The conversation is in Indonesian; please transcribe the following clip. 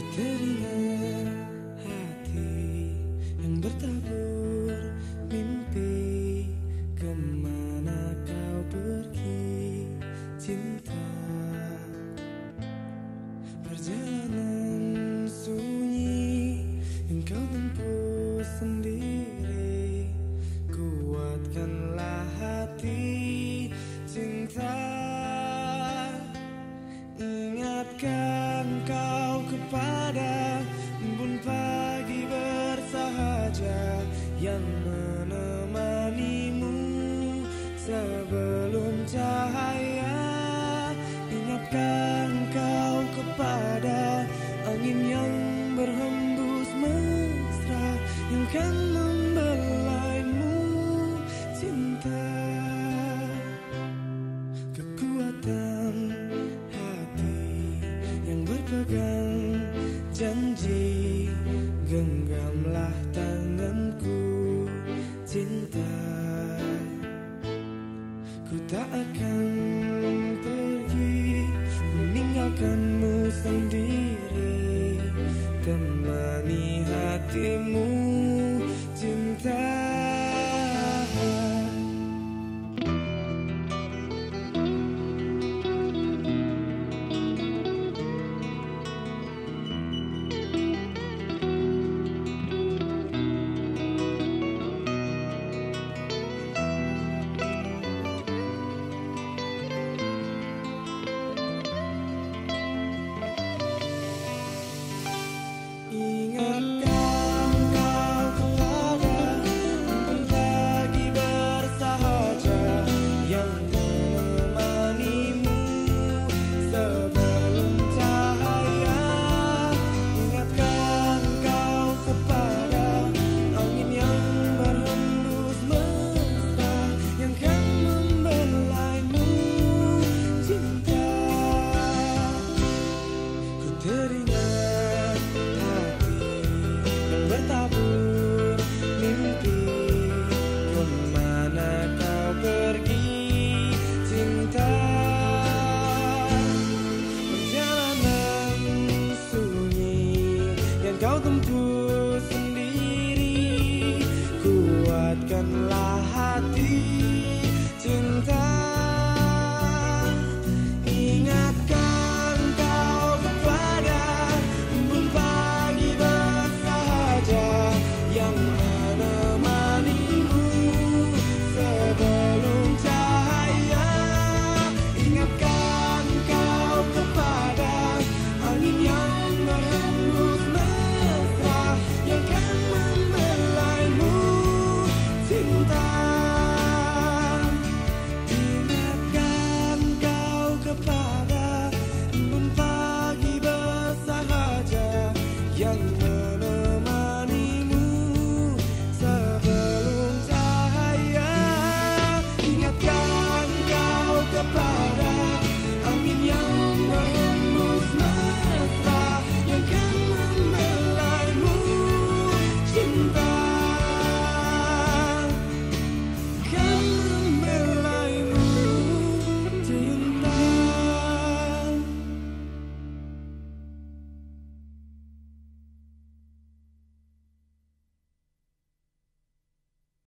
तेरी है cahaya Ingatkan sendiri Temani hatimu and